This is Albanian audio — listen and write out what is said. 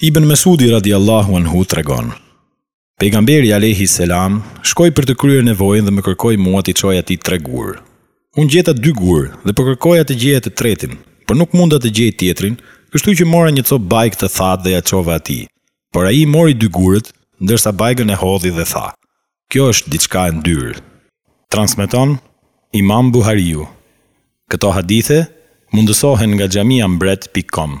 Ibn Mesudi radijallahu anhu tregon, Pejgamberi alejhi selam shkoi për të kryer nevojën dhe më kërkoi mua t'i çoj atij tre gurë. Unë gjeta dy gurë dhe po kërkoja të gjeja të tretin, por nuk munda të gjej tjetrin, kështu që mora një copë bajgë të thatë dhe ia çova atij, por ai i mori dy gurët, ndërsa bajgën e hodhi dhe tha, Kjo është diçka e ndyrë. Transmeton Imam Buhariu. Këto hadithe mundësohen nga xhamiambret.com.